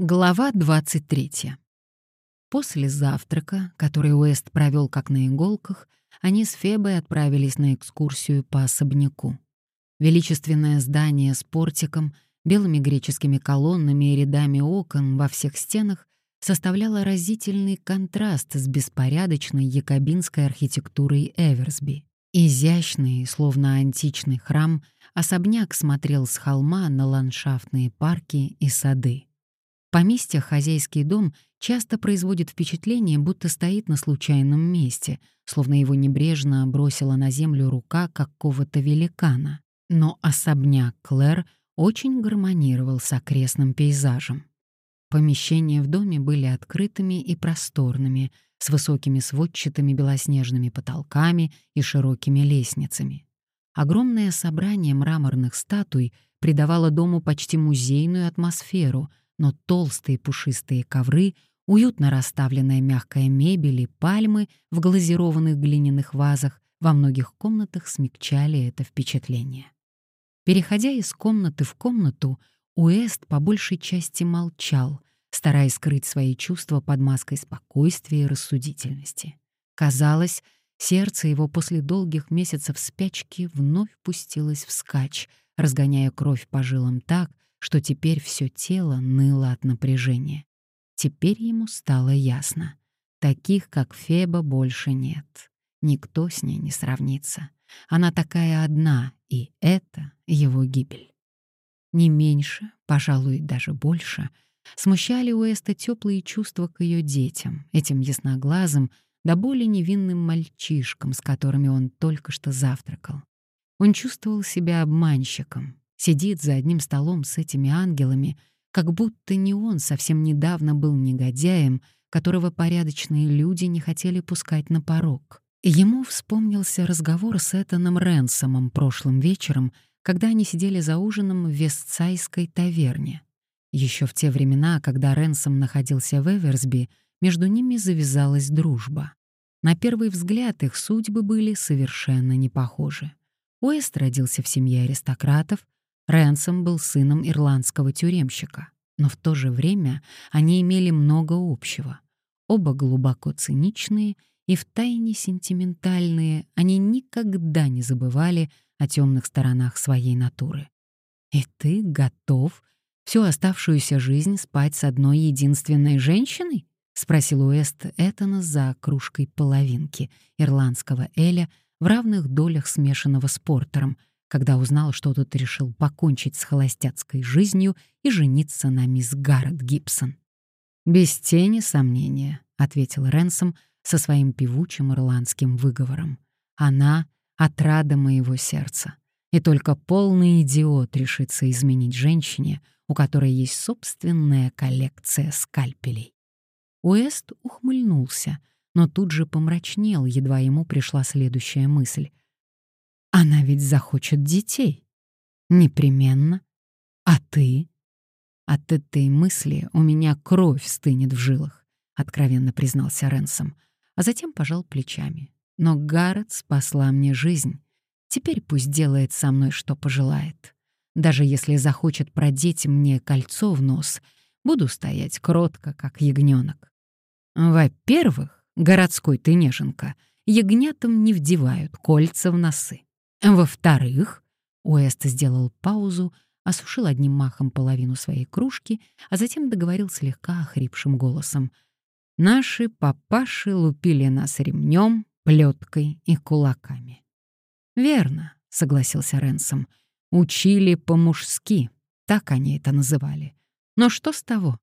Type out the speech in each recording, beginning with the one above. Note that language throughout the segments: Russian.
Глава 23. После завтрака, который Уэст провел как на иголках, они с Фебой отправились на экскурсию по особняку. Величественное здание с портиком, белыми греческими колоннами и рядами окон во всех стенах составляло разительный контраст с беспорядочной якобинской архитектурой Эверсби. Изящный, словно античный храм, особняк смотрел с холма на ландшафтные парки и сады. Поместье хозяйский дом часто производит впечатление, будто стоит на случайном месте, словно его небрежно бросила на землю рука какого-то великана. Но особняк Клэр очень гармонировал с окрестным пейзажем. Помещения в доме были открытыми и просторными, с высокими сводчатыми белоснежными потолками и широкими лестницами. Огромное собрание мраморных статуй придавало дому почти музейную атмосферу — но толстые пушистые ковры, уютно расставленная мягкая мебель и пальмы в глазированных глиняных вазах во многих комнатах смягчали это впечатление. Переходя из комнаты в комнату, Уэст по большей части молчал, стараясь скрыть свои чувства под маской спокойствия и рассудительности. Казалось, сердце его после долгих месяцев спячки вновь пустилось вскачь, разгоняя кровь по жилам так, что теперь все тело ныло от напряжения. Теперь ему стало ясно. Таких, как Феба, больше нет. Никто с ней не сравнится. Она такая одна, и это его гибель. Не меньше, пожалуй, даже больше, смущали Уэста теплые чувства к ее детям, этим ясноглазым, да более невинным мальчишкам, с которыми он только что завтракал. Он чувствовал себя обманщиком, сидит за одним столом с этими ангелами, как будто не он совсем недавно был негодяем, которого порядочные люди не хотели пускать на порог. Ему вспомнился разговор с Этаном Ренсомом прошлым вечером, когда они сидели за ужином в Вестсайской таверне. Еще в те времена, когда Ренсом находился в Эверсби, между ними завязалась дружба. На первый взгляд их судьбы были совершенно не похожи. Уэст родился в семье аристократов, Рэнсом был сыном ирландского тюремщика, но в то же время они имели много общего. Оба глубоко циничные и втайне сентиментальные, они никогда не забывали о темных сторонах своей натуры. «И ты готов всю оставшуюся жизнь спать с одной единственной женщиной?» — спросил Уэст Этана за кружкой половинки ирландского эля в равных долях смешанного с портером — когда узнал, что тот решил покончить с холостяцкой жизнью и жениться на мисс Гаррет Гибсон. «Без тени сомнения», — ответил Ренсом со своим певучим ирландским выговором. «Она — отрада моего сердца, и только полный идиот решится изменить женщине, у которой есть собственная коллекция скальпелей». Уэст ухмыльнулся, но тут же помрачнел, едва ему пришла следующая мысль. Она ведь захочет детей. Непременно. А ты? От этой мысли у меня кровь стынет в жилах, откровенно признался Ренсом, а затем пожал плечами. Но Гаррет спасла мне жизнь. Теперь пусть делает со мной, что пожелает. Даже если захочет продеть мне кольцо в нос, буду стоять кротко, как ягненок. Во-первых, городской ты неженка, ягнятам не вдевают кольца в носы. Во-вторых, Уэст сделал паузу, осушил одним махом половину своей кружки, а затем договорил слегка охрипшим голосом. «Наши папаши лупили нас ремнем, плеткой и кулаками». «Верно», — согласился Ренсом. «Учили по-мужски, так они это называли. Но что с того?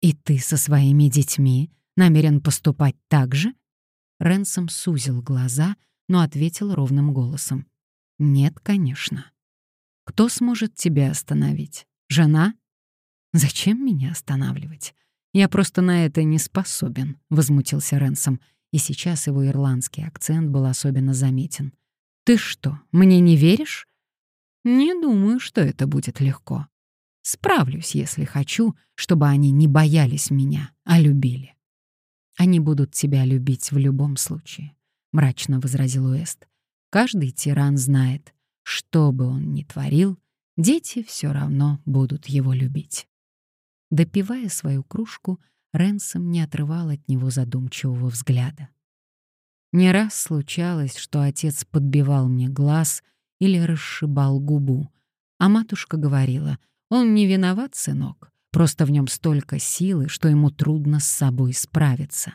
И ты со своими детьми намерен поступать так же?» Ренсом сузил глаза, но ответил ровным голосом. Нет, конечно. Кто сможет тебя остановить? Жена? Зачем меня останавливать? Я просто на это не способен, возмутился Ренсом, и сейчас его ирландский акцент был особенно заметен. Ты что, мне не веришь? Не думаю, что это будет легко. Справлюсь, если хочу, чтобы они не боялись меня, а любили. Они будут тебя любить в любом случае, мрачно возразил Уэст. Каждый тиран знает, что бы он ни творил, дети все равно будут его любить. Допивая свою кружку, Ренсом не отрывал от него задумчивого взгляда. Не раз случалось, что отец подбивал мне глаз или расшибал губу, а матушка говорила, «Он не виноват, сынок, просто в нем столько силы, что ему трудно с собой справиться».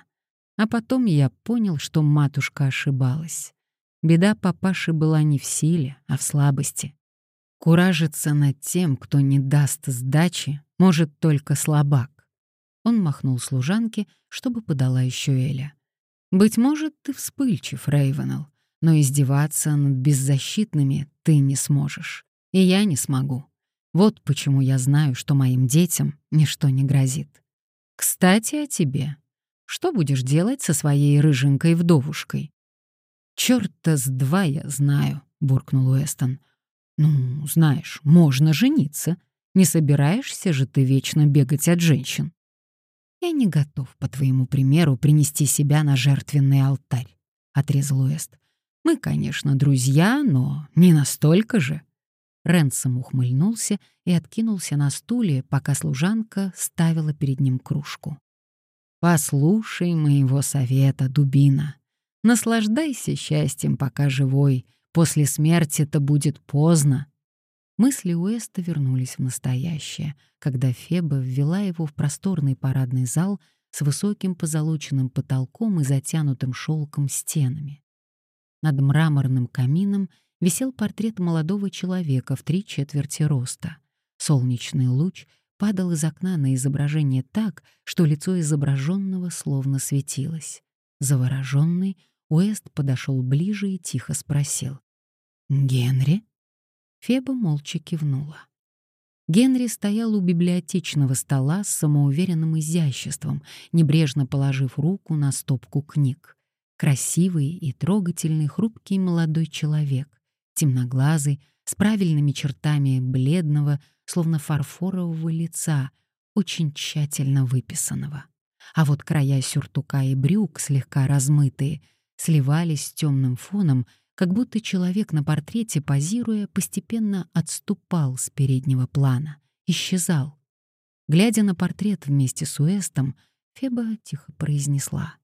А потом я понял, что матушка ошибалась. Беда папаши была не в силе, а в слабости. Куражиться над тем, кто не даст сдачи, может только слабак. Он махнул служанке, чтобы подала еще Эля. «Быть может, ты вспыльчив, Рейвенелл, но издеваться над беззащитными ты не сможешь. И я не смогу. Вот почему я знаю, что моим детям ничто не грозит. Кстати, о тебе. Что будешь делать со своей рыженькой вдовушкой?» «Чёрта с два я знаю», — буркнул Уэстон. «Ну, знаешь, можно жениться. Не собираешься же ты вечно бегать от женщин?» «Я не готов, по твоему примеру, принести себя на жертвенный алтарь», — отрезал Уэст. «Мы, конечно, друзья, но не настолько же». Ренсом ухмыльнулся и откинулся на стуле, пока служанка ставила перед ним кружку. «Послушай моего совета, дубина. Наслаждайся счастьем, пока живой. После смерти это будет поздно. Мысли Уэста вернулись в настоящее, когда Феба ввела его в просторный парадный зал с высоким позолоченным потолком и затянутым шелком стенами. Над мраморным камином висел портрет молодого человека в три четверти роста. Солнечный луч падал из окна на изображение так, что лицо изображенного словно светилось. Завороженный, Уэст подошел ближе и тихо спросил. «Генри?» Феба молча кивнула. Генри стоял у библиотечного стола с самоуверенным изяществом, небрежно положив руку на стопку книг. Красивый и трогательный хрупкий молодой человек, темноглазый, с правильными чертами бледного, словно фарфорового лица, очень тщательно выписанного. А вот края сюртука и брюк, слегка размытые, сливались с темным фоном, как будто человек на портрете, позируя, постепенно отступал с переднего плана, исчезал. Глядя на портрет вместе с Уэстом, Феба тихо произнесла.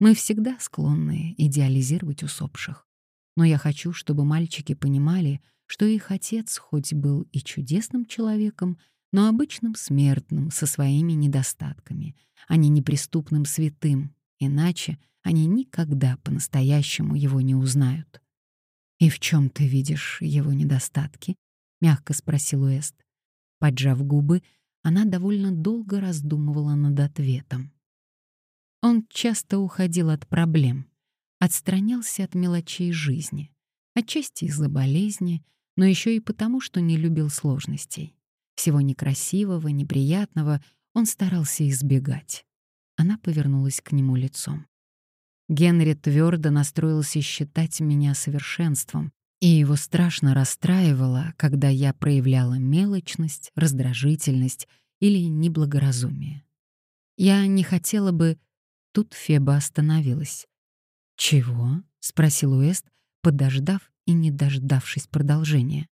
«Мы всегда склонны идеализировать усопших. Но я хочу, чтобы мальчики понимали, что их отец хоть был и чудесным человеком, но обычным смертным со своими недостатками, а не неприступным святым, иначе — они никогда по-настоящему его не узнают. «И в чем ты видишь его недостатки?» — мягко спросил Уэст. Поджав губы, она довольно долго раздумывала над ответом. Он часто уходил от проблем, отстранялся от мелочей жизни, отчасти из-за болезни, но еще и потому, что не любил сложностей. Всего некрасивого, неприятного он старался избегать. Она повернулась к нему лицом. Генри твердо настроился считать меня совершенством, и его страшно расстраивало, когда я проявляла мелочность, раздражительность или неблагоразумие. Я не хотела бы... Тут Феба остановилась. «Чего?» — спросил Уэст, подождав и не дождавшись продолжения.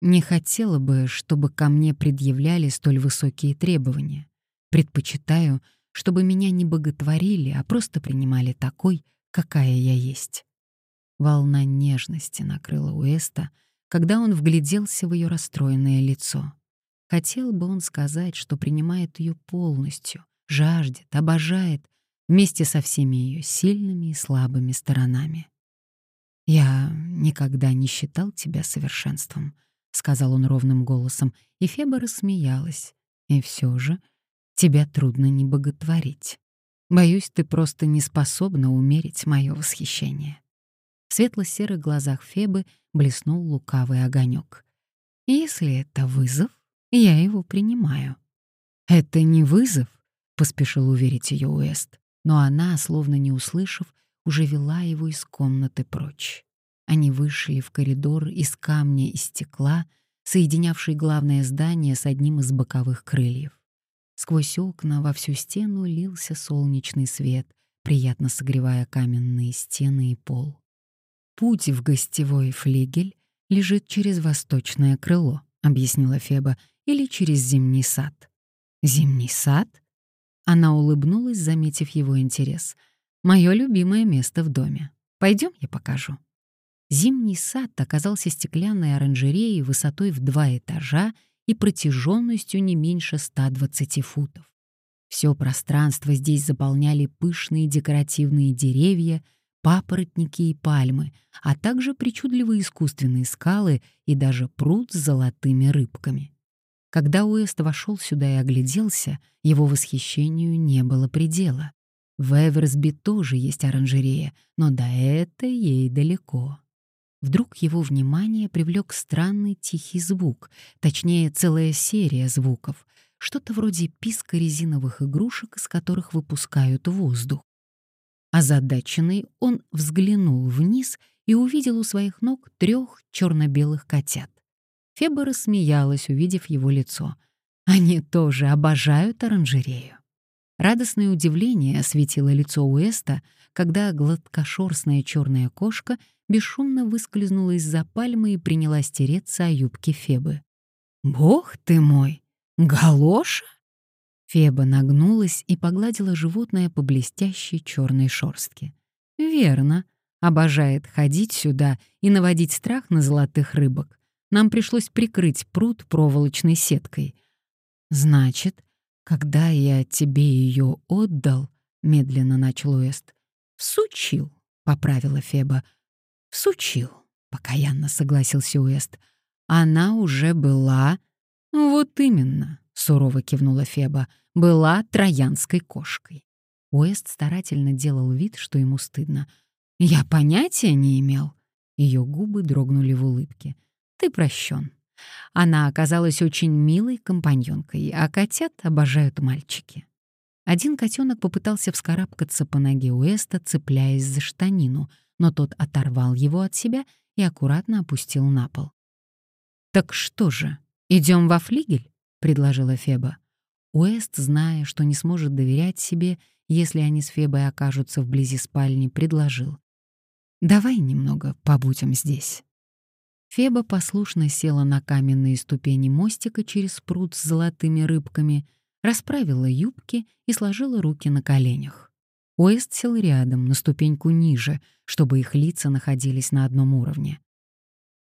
«Не хотела бы, чтобы ко мне предъявляли столь высокие требования. Предпочитаю, чтобы меня не боготворили, а просто принимали такой, какая я есть. Волна нежности накрыла Уэста, когда он вгляделся в ее расстроенное лицо. Хотел бы он сказать, что принимает ее полностью, жаждет, обожает, вместе со всеми ее сильными и слабыми сторонами. «Я никогда не считал тебя совершенством», — сказал он ровным голосом, и Феба рассмеялась. «И все же тебя трудно не боготворить. Боюсь, ты просто не способна умерить мое восхищение». В светло-серых глазах Фебы блеснул лукавый огонек. «Если это вызов, я его принимаю». «Это не вызов», — поспешил уверить ее Уэст, но она, словно не услышав, уже вела его из комнаты прочь. Они вышли в коридор из камня и стекла, соединявший главное здание с одним из боковых крыльев. Сквозь окна во всю стену лился солнечный свет, приятно согревая каменные стены и пол. «Путь в гостевой флигель лежит через восточное крыло», — объяснила Феба, — «или через зимний сад». «Зимний сад?» Она улыбнулась, заметив его интерес. «Мое любимое место в доме. Пойдем, я покажу». Зимний сад оказался стеклянной оранжереей высотой в два этажа и протяженностью не меньше 120 футов. Все пространство здесь заполняли пышные декоративные деревья, папоротники и пальмы, а также причудливые искусственные скалы и даже пруд с золотыми рыбками. Когда Уэст вошел сюда и огляделся, его восхищению не было предела. В Эверсби тоже есть оранжерея, но до этой ей далеко. Вдруг его внимание привлек странный тихий звук, точнее, целая серия звуков, что-то вроде писка резиновых игрушек, из которых выпускают воздух. Озадаченный он взглянул вниз и увидел у своих ног трех черно-белых котят. Феба рассмеялась, увидев его лицо. Они тоже обожают оранжерею. Радостное удивление осветило лицо Уэста, когда гладкошерстная черная кошка бесшумно выскользнула из-за пальмы и принялась тереться о юбке Фебы. «Бог ты мой! Галоша?» Феба нагнулась и погладила животное по блестящей черной шорстке. «Верно. Обожает ходить сюда и наводить страх на золотых рыбок. Нам пришлось прикрыть пруд проволочной сеткой. Значит, когда я тебе ее отдал, медленно начал Уэст, всучил, поправила Феба. Всучил, покаянно согласился Уэст. Она уже была... Вот именно, сурово кивнула Феба, была троянской кошкой. Уэст старательно делал вид, что ему стыдно. Я понятия не имел. Ее губы дрогнули в улыбке. Ты прощен. Она оказалась очень милой компаньонкой, а котят обожают мальчики. Один котенок попытался вскарабкаться по ноге Уэста, цепляясь за штанину, но тот оторвал его от себя и аккуратно опустил на пол. «Так что же, идем во флигель?» — предложила Феба. Уэст, зная, что не сможет доверять себе, если они с Фебой окажутся вблизи спальни, предложил. «Давай немного побудем здесь». Феба послушно села на каменные ступени мостика через пруд с золотыми рыбками, расправила юбки и сложила руки на коленях. Уэст сел рядом, на ступеньку ниже, чтобы их лица находились на одном уровне.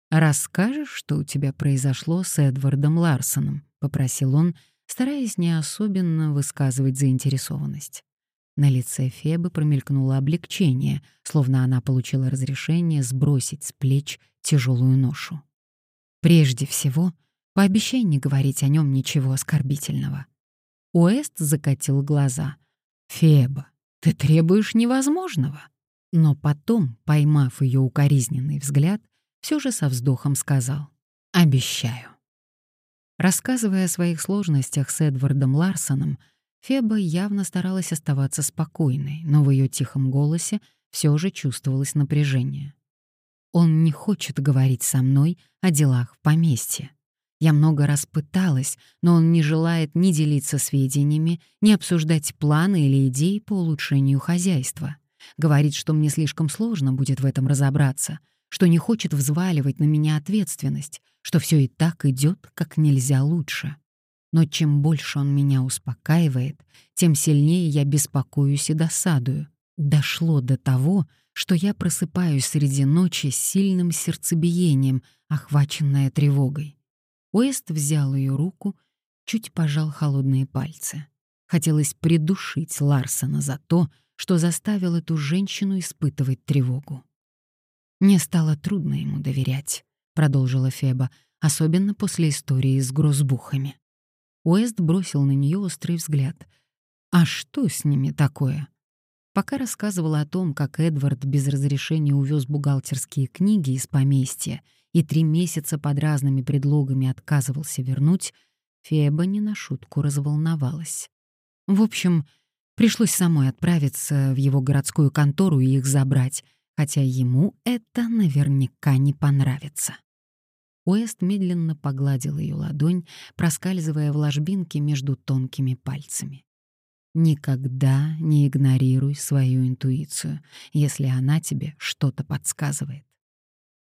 «Расскажешь, что у тебя произошло с Эдвардом Ларсоном?» — попросил он, стараясь не особенно высказывать заинтересованность. На лице Фебы промелькнуло облегчение, словно она получила разрешение сбросить с плеч тяжелую ношу. Прежде всего, пообещай не говорить о нем ничего оскорбительного. Уэст закатил глаза. «Феба, ты требуешь невозможного». Но потом, поймав ее укоризненный взгляд, все же со вздохом сказал «Обещаю». Рассказывая о своих сложностях с Эдвардом Ларсоном, Феба явно старалась оставаться спокойной, но в ее тихом голосе все же чувствовалось напряжение. «Он не хочет говорить со мной о делах в поместье. Я много раз пыталась, но он не желает ни делиться сведениями, ни обсуждать планы или идеи по улучшению хозяйства. Говорит, что мне слишком сложно будет в этом разобраться, что не хочет взваливать на меня ответственность, что все и так идет как нельзя лучше. Но чем больше он меня успокаивает, тем сильнее я беспокоюсь и досадую. Дошло до того, что я просыпаюсь среди ночи с сильным сердцебиением, охваченная тревогой. Уэст взял ее руку, чуть пожал холодные пальцы. Хотелось придушить Ларсона за то, что заставил эту женщину испытывать тревогу. «Мне стало трудно ему доверять», — продолжила Феба, особенно после истории с грозбухами. Уэст бросил на нее острый взгляд. «А что с ними такое?» Пока рассказывала о том, как Эдвард без разрешения увез бухгалтерские книги из поместья и три месяца под разными предлогами отказывался вернуть, Феба не на шутку разволновалась. В общем, пришлось самой отправиться в его городскую контору и их забрать, хотя ему это наверняка не понравится. Уэст медленно погладил ее ладонь, проскальзывая в ложбинке между тонкими пальцами. Никогда не игнорируй свою интуицию, если она тебе что-то подсказывает.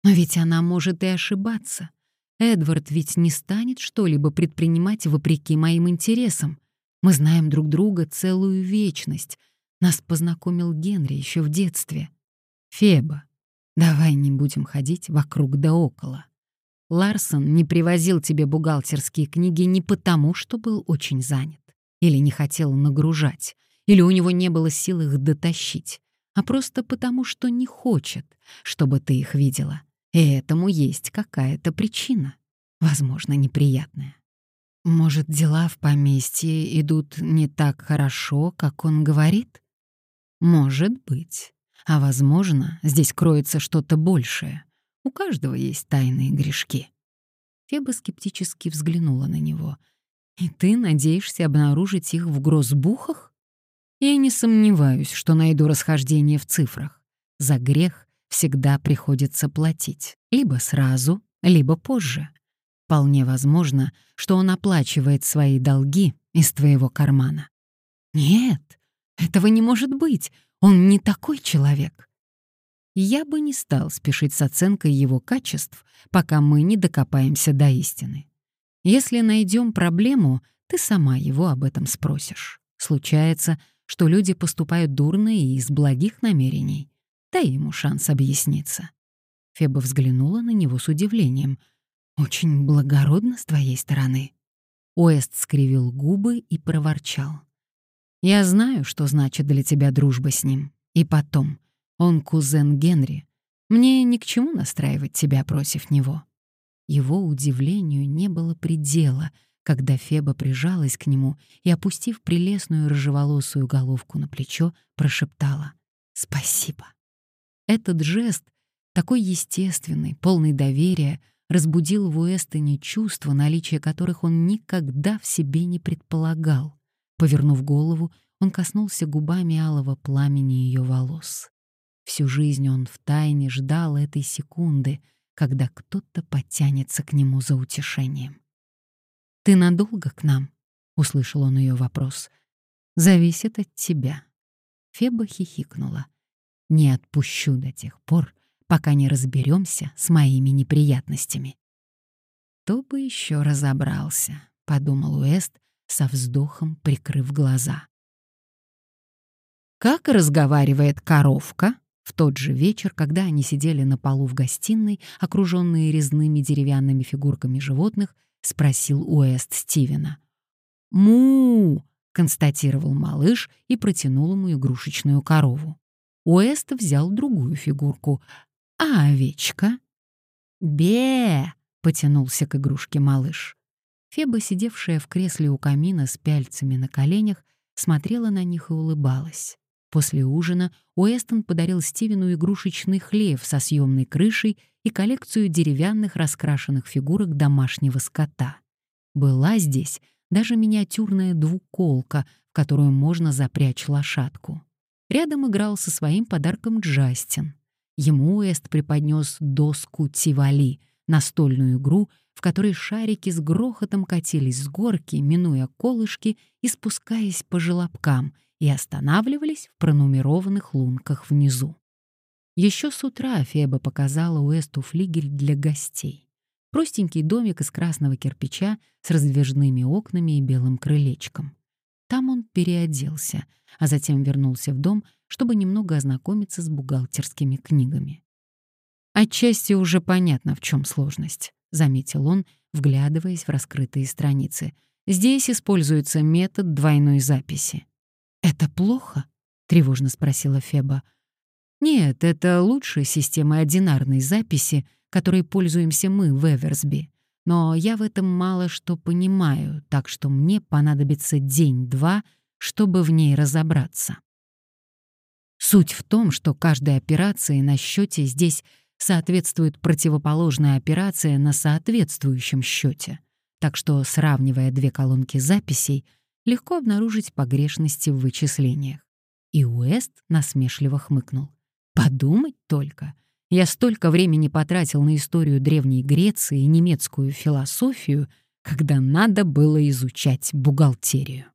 Но ведь она может и ошибаться. Эдвард ведь не станет что-либо предпринимать вопреки моим интересам. Мы знаем друг друга целую вечность. Нас познакомил Генри еще в детстве. Феба, давай не будем ходить вокруг да около. Ларсон не привозил тебе бухгалтерские книги не потому, что был очень занят, или не хотел нагружать, или у него не было сил их дотащить, а просто потому, что не хочет, чтобы ты их видела. И этому есть какая-то причина, возможно, неприятная. Может, дела в поместье идут не так хорошо, как он говорит? Может быть. А возможно, здесь кроется что-то большее. У каждого есть тайные грешки. Феба скептически взглянула на него. «И ты надеешься обнаружить их в грозбухах?» «Я не сомневаюсь, что найду расхождение в цифрах. За грех всегда приходится платить. Либо сразу, либо позже. Вполне возможно, что он оплачивает свои долги из твоего кармана. Нет, этого не может быть. Он не такой человек. Я бы не стал спешить с оценкой его качеств, пока мы не докопаемся до истины. Если найдем проблему, ты сама его об этом спросишь. Случается, что люди поступают дурно и из благих намерений. Дай ему шанс объясниться. Феба взглянула на него с удивлением — «Очень благородно с твоей стороны». Уэст скривил губы и проворчал. «Я знаю, что значит для тебя дружба с ним. И потом, он кузен Генри. Мне ни к чему настраивать тебя против него». Его удивлению не было предела, когда Феба прижалась к нему и, опустив прелестную рыжеволосую головку на плечо, прошептала «Спасибо». Этот жест, такой естественный, полный доверия, разбудил в Уэстоне чувства, наличие которых он никогда в себе не предполагал. Повернув голову, он коснулся губами алого пламени ее волос. Всю жизнь он втайне ждал этой секунды, когда кто-то потянется к нему за утешением. «Ты надолго к нам?» — услышал он ее вопрос. «Зависит от тебя». Феба хихикнула. «Не отпущу до тех пор, пока не разберемся с моими неприятностями. «Кто бы еще разобрался», — подумал Уэст, со вздохом прикрыв глаза. Как разговаривает коровка? В тот же вечер, когда они сидели на полу в гостиной, окруженные резными деревянными фигурками животных, спросил Уэст Стивена. «Му!» — констатировал малыш и протянул ему игрушечную корову. Уэст взял другую фигурку, а овечка? Бе! потянулся к игрушке малыш. Феба, сидевшая в кресле у камина с пяльцами на коленях, смотрела на них и улыбалась. После ужина Уэстон подарил Стивену игрушечный хлев со съемной крышей и коллекцию деревянных раскрашенных фигурок домашнего скота. Была здесь даже миниатюрная двуколка, в которую можно запрячь лошадку. Рядом играл со своим подарком Джастин. Ему Эст преподнес доску Тивали, настольную игру, в которой шарики с грохотом катились с горки, минуя колышки и спускаясь по желобкам, и останавливались в пронумерованных лунках внизу. Еще с утра Феба показала Уэсту флигель для гостей. Простенький домик из красного кирпича с раздвижными окнами и белым крылечком. Там он переоделся, а затем вернулся в дом, чтобы немного ознакомиться с бухгалтерскими книгами. «Отчасти уже понятно, в чем сложность», — заметил он, вглядываясь в раскрытые страницы. «Здесь используется метод двойной записи». «Это плохо?» — тревожно спросила Феба. «Нет, это лучшая система одинарной записи, которой пользуемся мы в Эверсби. Но я в этом мало что понимаю, так что мне понадобится день-два, чтобы в ней разобраться. Суть в том, что каждой операции на счете здесь соответствует противоположная операция на соответствующем счете. Так что, сравнивая две колонки записей, легко обнаружить погрешности в вычислениях. И Уэст насмешливо хмыкнул. «Подумать только! Я столько времени потратил на историю Древней Греции и немецкую философию, когда надо было изучать бухгалтерию».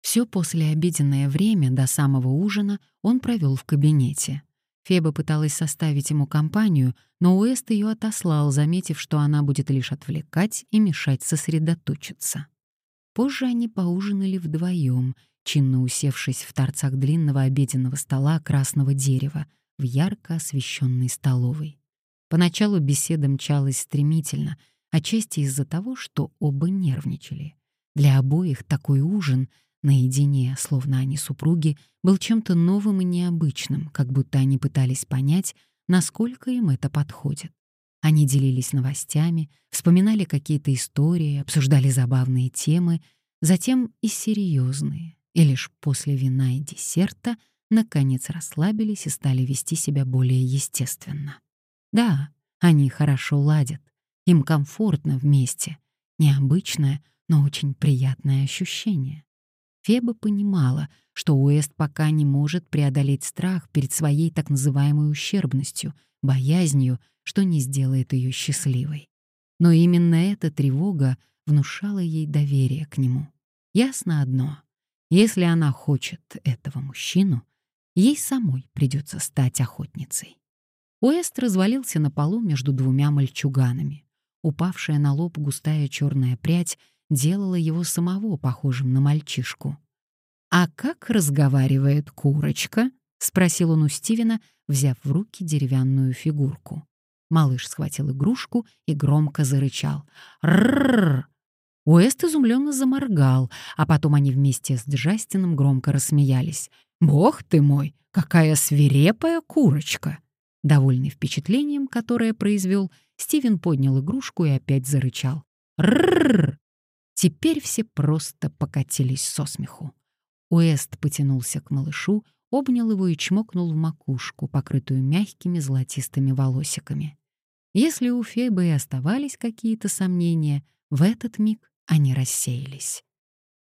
Все послеобеденное время до самого ужина он провел в кабинете. Феба пыталась составить ему компанию, но Уэст ее отослал, заметив, что она будет лишь отвлекать и мешать сосредоточиться. Позже они поужинали вдвоем, чинно усевшись в торцах длинного обеденного стола красного дерева в ярко освещенной столовой. Поначалу беседа мчалась стремительно, отчасти из-за того, что оба нервничали. Для обоих такой ужин — наедине, словно они супруги, был чем-то новым и необычным, как будто они пытались понять, насколько им это подходит. Они делились новостями, вспоминали какие-то истории, обсуждали забавные темы, затем и серьезные, и лишь после вина и десерта наконец расслабились и стали вести себя более естественно. Да, они хорошо ладят, им комфортно вместе, необычное, но очень приятное ощущение. Феба понимала, что Уэст пока не может преодолеть страх перед своей так называемой ущербностью, боязнью, что не сделает ее счастливой. Но именно эта тревога внушала ей доверие к нему. Ясно одно — если она хочет этого мужчину, ей самой придется стать охотницей. Уэст развалился на полу между двумя мальчуганами. Упавшая на лоб густая черная прядь делало его самого похожим на мальчишку. «А как разговаривает курочка?» — спросил он у Стивена, взяв в руки деревянную фигурку. Малыш схватил игрушку и громко зарычал. «Ррррр!» Уэст изумленно заморгал, а потом они вместе с Джастином громко рассмеялись. «Бог ты мой, какая свирепая курочка!» Довольный впечатлением, которое произвел, Стивен поднял игрушку и опять зарычал. «Ррррр!» Теперь все просто покатились со смеху. Уэст потянулся к малышу, обнял его и чмокнул в макушку, покрытую мягкими золотистыми волосиками. Если у Фебы и оставались какие-то сомнения, в этот миг они рассеялись.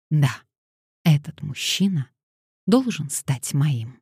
Да, этот мужчина должен стать моим.